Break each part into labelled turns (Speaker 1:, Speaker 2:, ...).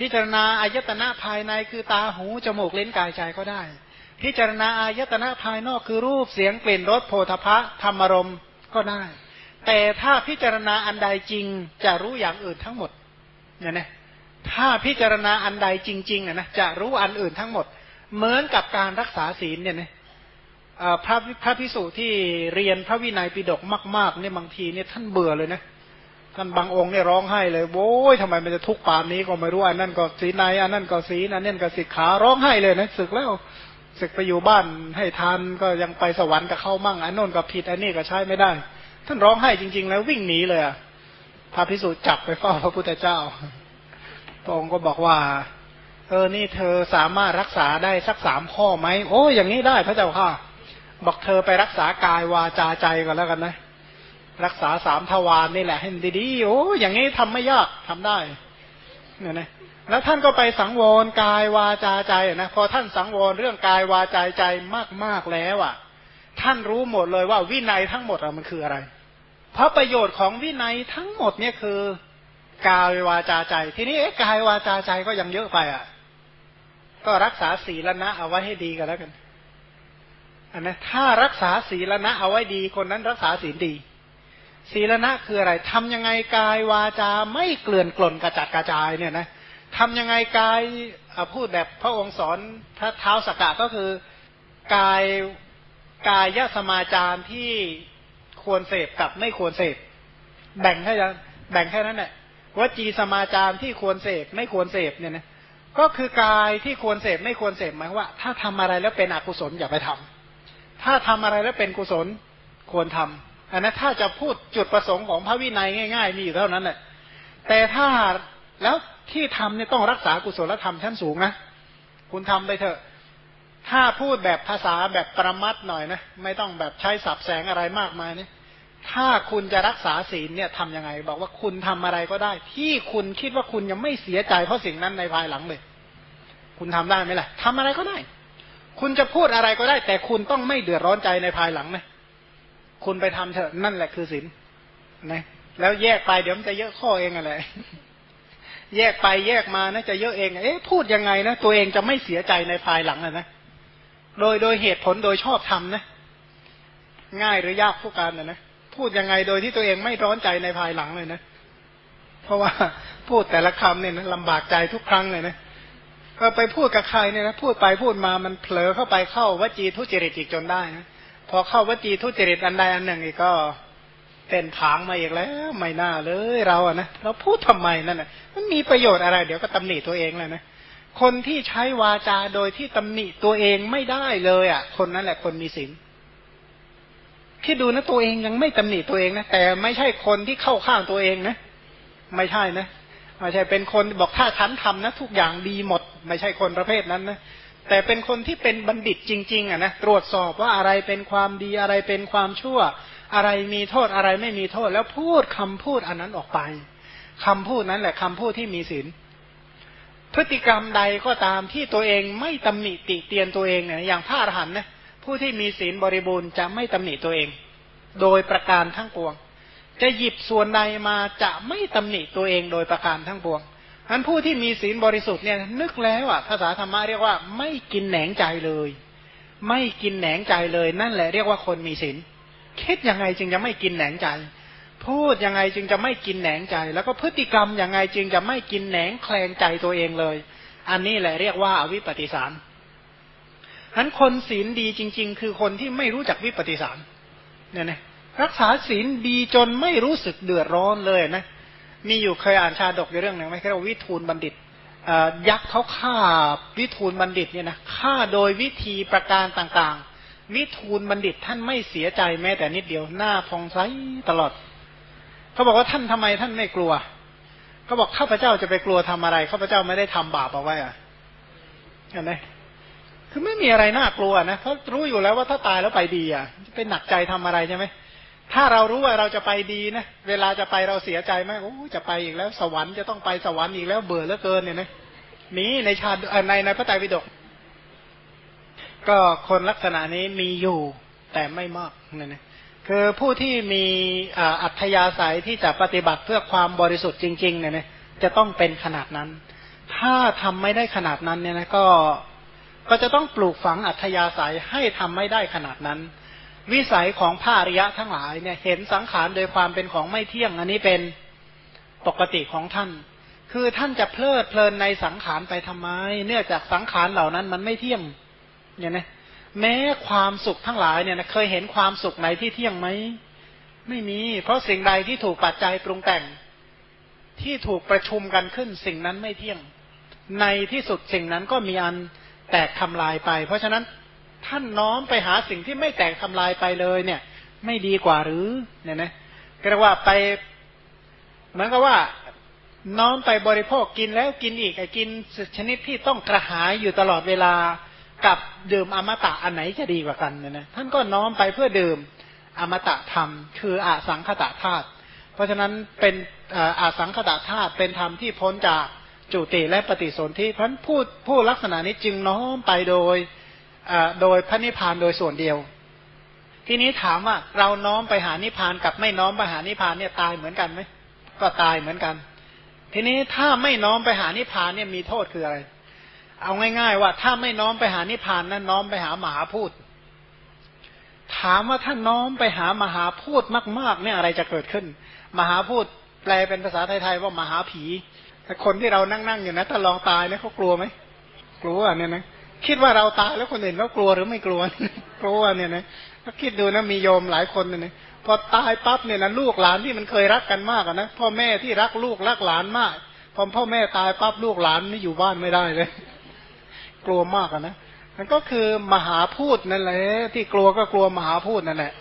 Speaker 1: พิจารณาอายตนะภายในคือตาหูจมูกเล่นกายใจก็ได้ พิจารณาอายตนะภายนอกคือรูปเสียงกลิ่นรสโพธพะธรรมรมก็ได้ แต่ถ้าพิจารณาอันใดจริงจะรู้อย่างอื่นทั้งหมดเนี่ยนะถ้าพิจารณาอันใดจริงๆนะจะรู้อันอื่นทั้งหมด เหมือนกับการรักษาศีลเนี่ยนะพระพระพิสุที่เรียนพระวินัยปิฎกมากๆเนี่ยบางทีเนี่ยท่านเบื่อเลยนะ ท่านบางองค์เนี่ยร้องไห้เลยโว้ยทำไมมันจะทุกข์ปานนี้ก็ไม่รู้อันนั่นก็สีในอันนั่นก็สีอันนั่นก็สิกขาร้องไห้เลยนะศึกแล้วศึกไปอยู่บ้านให้ทานก็ยังไปสวรรค์กับเข้ามั่งอันโน้นก็ผิดอันนี้ก็ใช้ไม่ได้ ท่านร้องไห้จริง ๆ แล้ววิ่งหนีเลยอะพระพิสุจับไปเฝ้าพระพุทธเจ้าพระองค์ก็บอกว่า เออนี่เธอสามารถรักษาได้สักสามข้อไหมโอ้อย่างนี้ได้พระเจ้าค่ะ บอกเธอไปรักษากายวาจาใจก่อนแล้วกันนะ รักษาสามทวารนี่แหละให้ดีๆโอ้อย่างนี้ทำไม่ยากทำได้เนี่ยนะแล้วท่านก็ไปสังวรกายวาจาใจนะพอท่านสังวรเรื่องกายวาจาใจมากๆแล้วอะ ท่านรู้หมดเลยว่าวินัยทั้งหมดมันคืออะไร เพราะประโยชน์ของวินัยทั้งหมดเนี่ยคือกายวาจาใจ ทีนี้กายวาจาใจก็ยังเยอะไปอะ ก็รักษาศีลนะเอาไว้ให้ดีกันแล้วกันอันนะถ้ารักษาศีลนะเอาไว้ดีคนนั้นรักษาศีลดี ศีลนะคืออะไรทำยังไงกายวาจาไม่เกลื่อนกล่นกระจัดกระจายเนี่ยนะทำยังไงกายพูดแบบพระองค์สอนพระเท้าสกกะก็คือกายกายสมาจารที่ควรเสพกับไม่ควรเสพแบ่งแค่แบ่งแค่นั้นแหละวจีสมาจารที่ควรเสพไม่ควรเสพเนี่ยนะก็คือกายที่ควรเสพไม่ควรเสพหมายว่า ถ้าทำอะไรแล้วเป็นอกุศลอย่าไปทำถ้าทำอะไรแล้วเป็นกุศลควรทำ อันนั้นถ้าจะพูดจุดประสงค์ของพระวินัยง่าย ๆ มีอยู่เท่านั้นแหละแต่ถ้าแล้วที่ทำเนี่ยต้องรักษากุศลธรรมชั้นสูงนะคุณทำไปเถอะ ถ้าพูดแบบภาษาแบบประมัดหน่อยนะไม่ต้องแบบใช้สับแสงอะไรมากมายนี่ถ้าคุณจะรักษาศีลเนี่ยทํำยังไง บอกว่าคุณทำอะไรก็ได้ ที่คุณคิดว่าคุณยังไม่เสียใจเพราะสิ่งนั้นในภายหลังเลย คุณทำได้ไหมล่ะทำอะไรก็ได้ คุณจะพูดอะไรก็ได้ แต่คุณต้องไม่เดือดร้อนใจในภายหลังนะ คุณไปทำเถอะนั่นแหละคือศีลนะแล้วแยกไปเดี๋ยวมันจะเยอะข้อเองอะไรแยกไปแยกมานะจะเยอะเอง เอ๊ะพูดยังไงนะตัวเองจะไม่เสียใจในภายหลังนะโดยโดยเหตุผลโดยชอบทำนะ ง่ายหรือยากผู้การนะนะพูดยังไงโดยที่ตัวเองไม่ร้อนใจในภายหลังเลยนะเพราะว่าพูดแต่ละคำเนี่ยนะลำบากใจทุกครั้งเลยนะก็ไปพูดกับใครเนี่ยนะพูดไปพูดมามันเผลอเข้าไปเข้าวจีทุจริตอีกจนได้นะ พอเข้าวจีทุจริตอันใดอันหนึ่งอีกก็เป็นผางมาอีกแล้วไม่น่าเลยเราอะนะเราพูดทำไมนั่นนะมันมีประโยชน์อะไร เดี๋ยวก็ตำหนิตัวเองเลยนะคนที่ใช้วาจาโดยที่ตำหนิตัวเองไม่ได้เลยอะ คนนั้นแหละคนมีศีลที่ดูนะตัวเองยังไม่ตำหนิตัวเองนะแต่ไม่ใช่คนที่เข้าข้างตัวเองนะไม่ใช่นะไม่ใช่เป็นคนบอกถ้าฉันทำนะทุกอย่างดีหมด ไม่ใช่คนประเภทนั้นนะ แต่เป็นคนที่เป็นบัณฑิตจริงๆอะนะตรวจสอบว่าอะไรเป็นความดีอะไรเป็นความชั่ว อะไรมีโทษอะไรไม่มีโทษ แล้วพูดคำพูดอันนั้นออกไปคำพูดนั้นแหละคำพูดที่มีศีลพฤติกรรมใดก็ตามที่ตัวเองไม่ตำหนิติเตียนตัวเองเนี่ยอย่างพระอรหันต์นะผู้ที่มีศีลบริบูรณ์จะไม่ตำหนิตัวเอง โดยประการทั้งปวง จะหยิบส่วนใดมาจะไม่ตำหนิตัวเองโดยประการทั้งปวง อันผู้ที่มีศีลบริสุทธิ์เนี่ยนึกแล้วอะภาษาธรรมะเรียกว่าไม่กินแหนงใจเลย ไม่กินแหนงใจเลยนั่นแหละเรียกว่าคนมีศีลคิดยังไงจึงจะไม่กินแหนงใจ พูดยังไงจึงจะไม่กินแหนงใจ แล้วก็พฤติกรรมยังไงจึงจะไม่กินแหนงแคลงใจตัวเองเลย อันนี้แหละเรียกว่าอวิปปิสารฉะนั้นคนศีลดีจริง ๆ คือคนที่ไม่รู้จักวิปปิสารเนี่ยนะรักษาศีลดีจนไม่รู้สึกเดือดร้อนเลยนะ มีอยู่เคยอ่านชาดกอยู่เรื่องหนึ่งไหมเรียกว่าวิทูลบัณฑิตยักษ์เขาฆ่าวิทูลบัณฑิตเนี่ยนะฆ่าโดยวิธีประการต่างๆ วิทูลบัณฑิตท่านไม่เสียใจแม้แต่นิดเดียวหน้าฟองใสตลอดเขาบอกว่าท่านทำไมท่านไม่กลัวเขาบอกข้าพเจ้าจะไปกลัวทำอะไรข้าพเจ้าไม่ได้ทำบาปเอาไว้อะเห็นไหมคือไม่มีอะไรน่ากลัวนะเขารู้อยู่แล้วว่าถ้าตายแล้วไปดีอะจะไปหนักใจทำอะไรใช่ไหม ถ้าเรารู้ว่าเราจะไปดีนะเวลาจะไปเราเสียใจไหมโอ้จะไปอีกแล้วสวรรค์จะต้องไปสวรรค์อีกแล้วเบื่อเหลือเกินเนี่ยนะนี้ในชาติในในพระไตรปิฎกก็คนลักษณะนี้มีอยู่แต่ไม่มากเนี่ยนะคือผู้ที่มีอัธยาศัยที่จะปฏิบัติเพื่อความบริสุทธิ์จริงๆเนี่ยนะจะต้องเป็นขนาดนั้น ถ้าทำไม่ได้ขนาดนั้นเนี่ยนะก็ก็จะต้องปลูกฝังอัธยาศัยให้ทำไม่ได้ขนาดนั้น วิสัยของพระอริยะทั้งหลายเนี่ยเห็นสังขารโดยความเป็นของไม่เที่ยง อันนี้เป็นปกติของท่าน คือท่านจะเพลิดเพลินในสังขารไปทำไม เนื่องจากสังขารเหล่านั้นมันไม่เที่ยง เนี่ยนะแม้ความสุขทั้งหลายเนี่ยนะเคยเห็นความสุขไหนที่เที่ยงไหมไม่มี เพราะสิ่งใดที่ถูกปัจจัยปรุงแต่ง ที่ถูกประชุมกันขึ้นสิ่งนั้นไม่เที่ยง ในที่สุดสิ่งนั้นก็มีอันแตกทำลายไป เพราะฉะนั้น ท่านน้อมไปหาสิ่งที่ไม่แตกทำลายไปเลยเนี่ย ไม่ดีกว่าหรือเนี่ยนะก็เรียกว่าไปเหมือนกับว่าน้อมไปบริโภคกินแล้วกินอีกไอ้กินชนิดที่ต้องกระหายอยู่ตลอดเวลากับดื่มอมตะอันไหนจะดีกว่ากันเนี่ยนะท่านก็น้อมไปเพื่อดื่มอมตะธรรม คืออาสังขตะธาตุเพราะฉะนั้นเป็นอาสังขตะธาตุเป็นธรรมที่พ้นจากจุติและปฏิสนธิเพราะผู้ผู้ลักษณะนี้จึงน้อมไปโดย โดยพระนิพพานโดยส่วนเดียว ทีนี้ถามว่าเราน้อมไปหานิพพานกับไม่น้อมไปหานิพพานเนี่ยตายเหมือนกันไหมก็ตายเหมือนกัน ทีนี้ถ้าไม่น้อมไปหานิพพานเนี่ยมีโทษคืออะไร เอาง่าย ๆ ว่าถ้าไม่น้อมไปหานิพพานนั้นน้อมไปหามหาพูดถามว่าถ้าน้อมไปหามหาพูดมาก ๆ เนี่ยอะไรจะเกิดขึ้น มหาพูดแปลเป็นภาษาไทยๆว่ามหาผีแต่คนที่เรานั่งนั่งอยู่นะถ้าลองตายเนี่ยเขากลัวไหมกลัวเนี่ยนะ คิดว่าเราตายแล้วคนอื่นเขากลัวหรือไม่กลัวกลัวเนี่ยนะก็คิดดูนะมีโยมหลายคนเนี่ยพอตายปั๊บเนี่ยนะลูกหลานที่มันเคยรักกันมากนะพ่อแม่ที่รักลูกรักหลานมากพอพ่อแม่ตายปั๊บลูกหลานนี่อยู่บ้านไม่ได้เลย กลัวมากนะมันก็คือมหาพูดนั่นแหละที่กลัวก็กลัวมหาพูดนั่นแหละ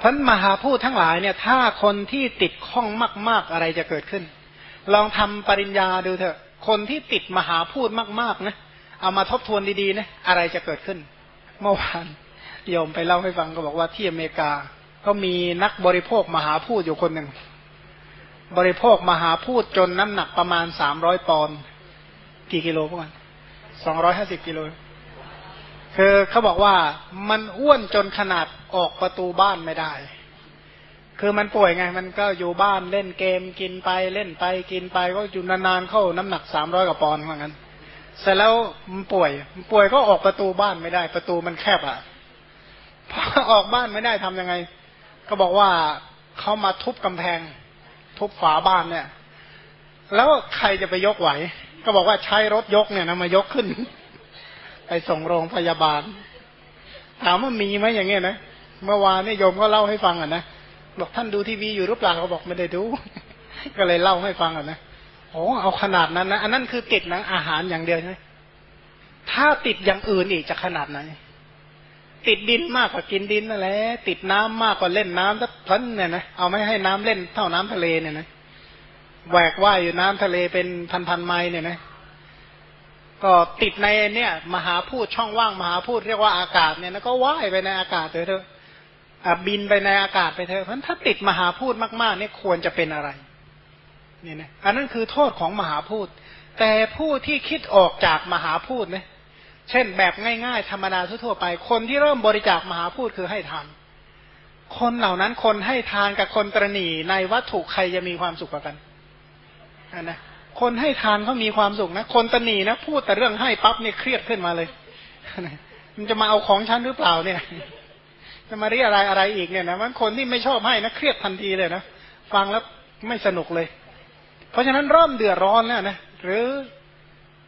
Speaker 1: พันมหาพูดทั้งหลายเนี่ย ถ้าคนที่ติดข้องมาก ๆอะไรจะเกิดขึ้น ลองทำปริญญาดูเถอะ คนที่ติดมหาพูดมาก ๆ นะ เอามาทบทวนดีๆนะอะไรจะเกิดขึ้น เมื่อวานโยมไปเล่าให้ฟังก็บอกว่าที่อเมริกาก็มีนักบริโภคมหาพูดอยู่คนหนึ่ง บริโภคมหาพูดจนน้ำหนักประมาณสามร้อยปอนด์กี่กิโลพวกมันสองร้อยห้าสิบกิโลคือเขาบอกว่ามันอ้วนจนขนาดออกประตูบ้านไม่ได้ คือมันป่วยไง มันก็อยู่บ้านเล่นเกมกินไปเล่นไปกินไปก็อยู่นานๆเข้าน้ำหนักสามร้อยกว่าปอนด์เหมือนกัน เสร็จแล้วมันป่วย ป่วยก็ออกประตูบ้านไม่ได้ ประตูมันแคบอะพอออกบ้านไม่ได้ทํำยังไง ก็บอกว่าเขามาทุบกำแพง ทุบฝาบ้านเนี่ย แล้วใครจะไปยกไหว ก็บอกว่าใช้รถยกเนี่ยนะมายกขึ้น ไปส่งโรงพยาบาล ถามว่ามีไหมอย่างเงี้ยนะเมื่อวานนี่โยมก็เล่าให้ฟังอะนะบอกท่านดูทีวีอยู่หรือเปล่าเขาบอกไม่ได้ดู ก็เลยเล่าให้ฟังอะนะ โอ้เอาขนาดนั้นนะอันนั้นคือติดนะอาหารอย่างเดียวใช่ไหมถ้าติดอย่างอื่นอีกจะขนาดไหนติดดินมากกว่ากินดินนั่นแหละติดน้ำมากกว่าเล่นน้ำถ้าพันเนี่ยนะเอาไม่ให้น้ำเล่นเท่าน้ำทะเลเนี่ยนะแหวกว่ายอยู่น้ำทะเลเป็นพันพันไมล์เนี่ยนะก็ติดในเนี่ย มหาพูดช่องว่างมหาพูดเรียกว่าอากาศเนี่ยนะก็ว่ายไปในอากาศเถอะบินไปในอากาศไปเถอะเพราะถ้าติดมหาพูดมากๆเนี่ยควรจะเป็นอะไร นี่นะอันนั้นคือโทษของมหาพูด แต่ผู้ที่คิดออกจากมหาพูดเนี่ยเช่นแบบง่ายๆ ธรรมดาทั่วไป คนที่เริ่มบริจาคมหาพูดคือให้ทานคนเหล่านั้นคนให้ทานกับคนตรณีในวัตถุใครจะมีความสุขกว่ากันนนะคนให้ทานเขามีความสุขนะ คนตรณีนะ พูดแต่เรื่องให้ปั๊บเนี่ยเครียดขึ้นมาเลย มันจะมาเอาของฉันหรือเปล่าเนี่ย จะมาเรียอะไรอะไรอีกเนี่ยนะมันคนที่ไม่ชอบให้นะเครียดทันทีเลยนะ ฟังแล้วไม่สนุกเลย เพราะฉะนั้นเริ่มเดือดร้อนแล้วนะหรือ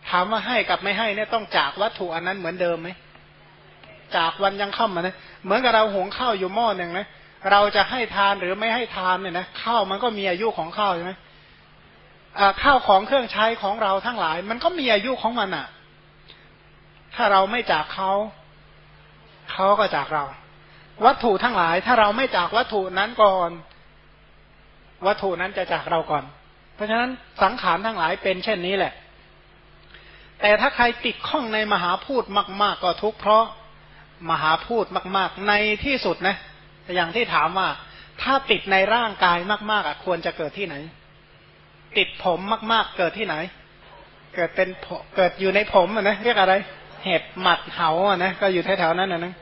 Speaker 1: ถามว่าให้กับไม่ให้เนี่ยต้องจากวัตถุอันนั้นเหมือนเดิมไหมจากวันยังค่ำมานะเหมือนกับเราหุงข้าวอยู่หม้อหนึ่งนะเราจะให้ทานหรือไม่ให้ทานเนี่ยนะข้าวมันก็มีอายุของข้าวใช่ไหมข้าวของเครื่องใช้ของเราทั้งหลาย มันก็มีอายุของมันอะ ถ้าเราไม่จากเขาเขาก็จากเรา วัตถุทั้งหลาย ถ้าเราไม่จากวัตถุนั้นก่อน วัตถุนั้นจะจากเราก่อน เพราะฉะนั้นสังขารทั้งหลายเป็นเช่นนี้แหละ แต่ถ้าใครติดข้องในมหาพูดมาก ๆ ก็ทุกข์เพราะมหาพูดมาก ๆ ในที่สุดนะ อย่างที่ถามว่า ถ้าติดในร่างกายมากๆอะควรจะเกิดที่ไหน ติดผมมากๆ เกิดที่ไหน เกิดเป็นเกิดอยู่ในผมอะนะเรียกอะไร เห็บหมัดเหาอะนะก็อยู่แถวๆนั้นนะนะ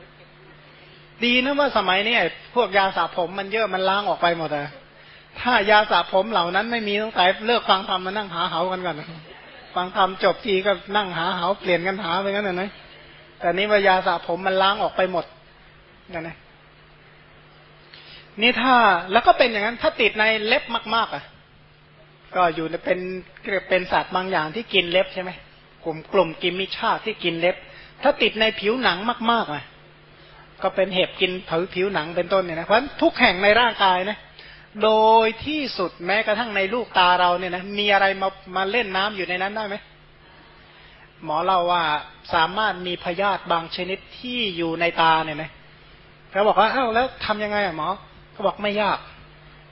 Speaker 1: ดีนะว่าสมัยนี้พวกยาสระผมมันเยอะมันล้างออกไปหมดเลย ถ้ายาสระผมเหล่านั้นไม่มีต้องใส่เลิกฟังธรรมมานั่งหาเหากันก่อนฟังธรรมจบทีก็นั่งหาเหาเปลี่ยนกันหาไปงั้นนะแต่นี้วิยาสระผมมันล้างออกไปหมดนั่นนะนี่ถ้าแล้วก็เป็นอย่างนั้น ถ้าติดในเล็บมาก ๆ อะ ก็อยู่เป็นเป็นสัตว์บางอย่างที่กินเล็บใช่ไหมกลุ่มกลุ่มกิมมิชาที่กินเล็บ ถ้าติดในผิวหนังมาก ๆ อะ ก็เป็นเห็บกินผิวผิวหนังเป็นต้นเนี่ยนะเพราะทุกแห่งในร่างกายนะ โดยที่สุดแม้กระทั่งในลูกตาเราเนี่ยนะมีอะไรมามาเล่นน้ำอยู่ในนั้นได้ไหมหมอเราว่าสามารถมีพยาธิบางชนิดที่อยู่ในตาเนี่ยนะเขาบอกว่าเอ้าแล้วทำยังไงอะหมอเขาบอกไม่ยาก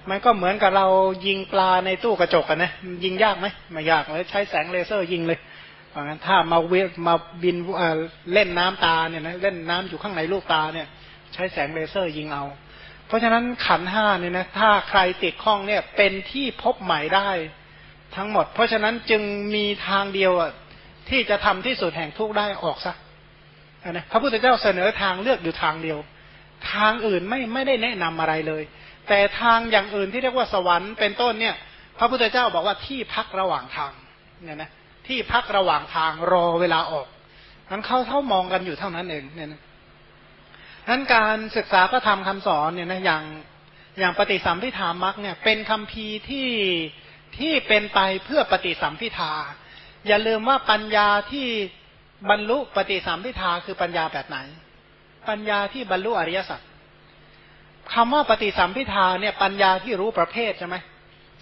Speaker 1: มันก็เหมือนกับเรายิงปลาในตู้กระจกกันะยิงยากไหมไม่ยากเลยใช้แสงเลเซอร์ยิงเลยเพราะงั้นถ้ามาเวมาบินเล่นน้ำตาเนี่ยนะเล่นน้ำอยู่ข้างในลูกตาเนี่ย ใช้แสงเลเซอร์ยิงเอา เพราะฉะนั้นขันห้าเนี่ยนะถ้าใครติดข้องเนี่ยเป็นที่พบใหม่ได้ทั้งหมด เพราะฉะนั้นจึงมีทางเดียวอะที่จะทำที่สุดแห่งทุกได้ออกซะนะพระพุทธเจ้าเสนอทางเลือกอยู่ทางเดียว ทางอื่นไม่ไม่ได้แนะนำอะไรเลย แต่ทางอย่างอื่นที่เรียกว่าสวรรค์เป็นต้นเนี่ย พระพุทธเจ้าบอกว่าที่พักระหว่างทางเนี่ยนะที่พักระหว่างทางรอเวลาออกนั้นเขาเท่ามองกันอยู่เท่านั้นเองเนี่ยนะ นั้นการศึกษาก็ทำคำสอนเนี่ยนะอย่างอย่างปฏิสัมพิธามักเนี่ยเป็นคำพีที่ที่เป็นไปเพื่อปฏิสัมพิทาอย่าลืมว่าปัญญาที่บรรลุปฏิสัมพิทาคือปัญญาแบบไหน ปัญญาที่บรรลุอริยสัจคำว่าปฏิสัมพิทาเนี่ยปัญญาที่รู้ประเภทใช่ไหม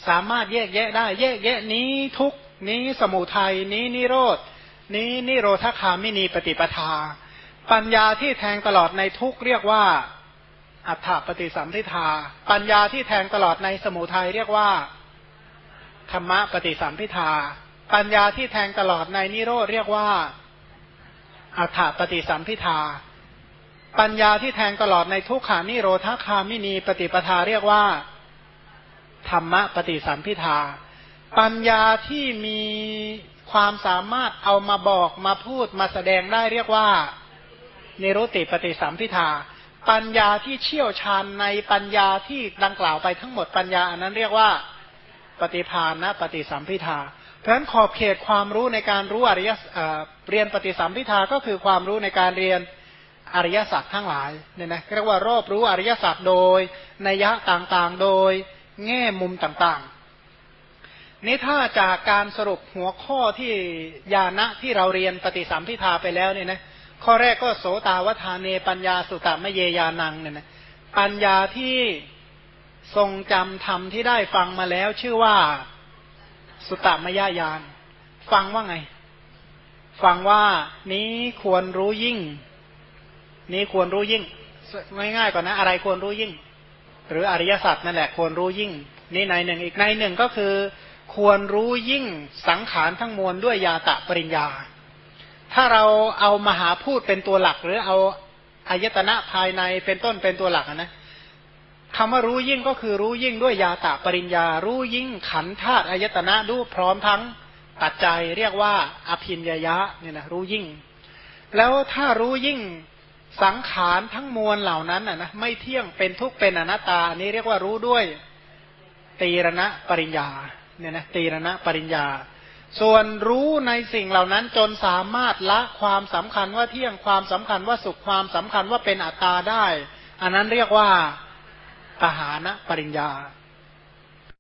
Speaker 1: สามารถแยกแยะได้ แยกแยะนี้ทุกนี้สมุทัยนี้นิโรดนี้นิโรธคามินีปฏิปทา ปัญญาที่แทงตลอดในทุกเรียกว่า อัฏฐปฏิสัมพิทา ปัญญาที่แทงตลอดในสมุทัยเรียกว่า ธรรมะปฏิสัมพิทา ปัญญาที่แทงตลอดในนิโรธเรียกว่า อัฏฐปฏิสัมพิทา ปัญญาที่แทงตลอดในทุกขานิโรธคามินีปฏิปทาเรียกว่า ธรรมะปฏิสัมพิทา ปัญญาที่มีความสามารถเอามาบอกมาพูดมาแสดงได้เรียกว่า นิรุติปฏิสัมพิทา ปัญญาที่เชี่ยวชาญในปัญญาที่ดังกล่าวไปทั้งหมดปัญญาอันนั้นเรียกว่าปฏิภาณนะปฏิสัมพิทาเพราะฉะนั้นขอบเขตความรู้ในการรู้อริยเรียนปฏิสัมพิทาก็คือความรู้ในการเรียนอริยสัจทั้งหลายเนี่ยนะเรียกว่ารอบรู้อริยสัจโดยนัยยะต่างๆ โดยแง่มุมต่างๆ นี่ถ้าจากการสรุปหัวข้อที่ญาณะที่เราเรียนปฏิสัมพิทาไปแล้วเนี่ยนะ ข้อแรกก็โสตาวทานเนปัญญาสุตตมเยยานังเนี่ยนะปัญญาที่ทรงจำธรรมที่ได้ฟังมาแล้วชื่อว่าสุตตมยญาณฟังว่าไง ฟังว่านี้ควรรู้ยิ่ง นี้ควรรู้ยิ่ง ง่ายๆก่อนนะ อะไรควรรู้ยิ่ง หรืออริยสัจนั่นแหละควรรู้ยิ่ง นี่ในหนึ่งอีกในหนึ่งก็คือ ควรรู้ยิ่งสังขารทั้งมวลด้วยยาตะปริญญา ถ้าเราเอามหาพูดเป็นตัวหลัก หรือเอาอายตนะภายในเป็นต้นเป็นตัวหลักนะคำว่ารู้ยิ่งก็คือรู้ยิ่งด้วยยาตะปริญญา รู้ยิ่งขันธาตุอายตนะดูพร้อมทั้งตัดใจเรียกว่าอภินญยะเนี่ยนะรู้ยิ่ง แล้วถ้ารู้ยิ่งสังขารทั้งมวลเหล่านั้นอะนะไม่เที่ยงเป็นทุกข์เป็นอนัตตาอันี้เรียกว่ารู้ด้วยตีรณะปริญญาเนี่ยนะตีรณะปริญญา ส่วนรู้ในสิ่งเหล่านั้นจนสามารถละความสำคัญว่าเที่ยงความสำคัญว่าสุขความสำคัญว่าเป็นอัตตาได้ อันนั้นเรียกว่าปหานะปริญญา